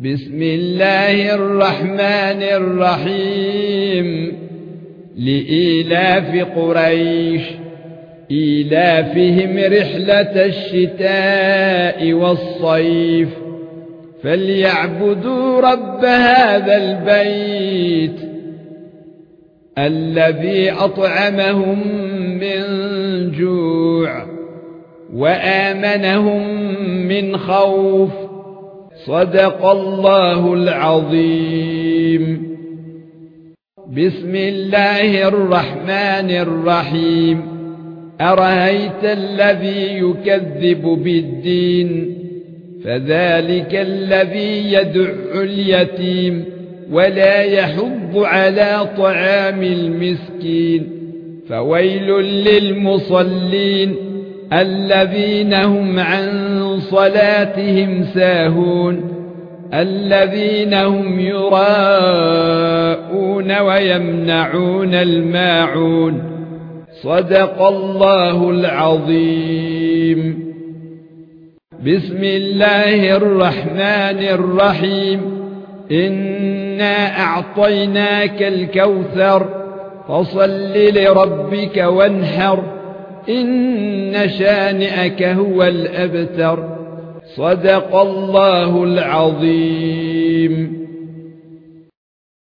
بسم الله الرحمن الرحيم. لإيلاف قريش إيلافهم رحلة الشتاء والصيف. فليعبدوا رب هذا البيت الذي أطعمهم من جوع وآمنهم من خوف. صدق الله العظيم. بسم الله الرحمن الرحيم. أرهيت الذي يكذب بالدين فذلك الذي يدع اليتيم ولا يحض على طعام المسكين. فويل للمصلين الذين هم عن صلاتهم ساهون الذين هم يراءون ويمنعون الماعون. صدق الله العظيم. بسم الله الرحمن الرحيم. إنا أعطيناك الكوثر فصل لربك وانحر. إن شانئك هو الأبتر. صدق الله العظيم.